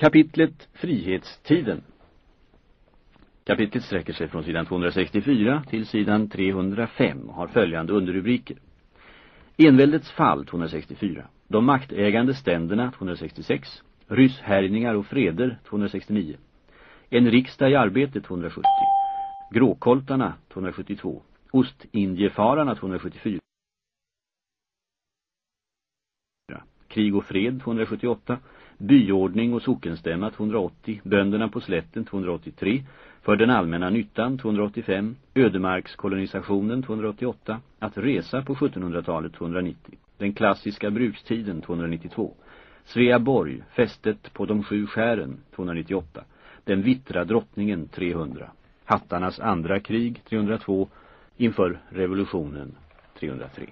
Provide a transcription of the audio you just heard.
Kapitlet Frihetstiden. Kapitlet sträcker sig från sidan 264 till sidan 305 och har följande underrubriker. Enväldets fall 264. De maktägande ständerna 266. Rysshärjningar och freder 269. En riksdag i arbete 270. Gråkoltarna 272. Ostindiefararna 274. Krig och fred 278. Byordning och sockenstämma 280. Bönderna på slätten 283. För den allmänna nyttan 285. Ödemarkskolonisationen 288. Att resa på 1700-talet 290. Den klassiska brukstiden 292. Sveaborg, fästet på de sju skären 298. Den vittra drottningen 300. Hattarnas andra krig 302. Inför revolutionen 303.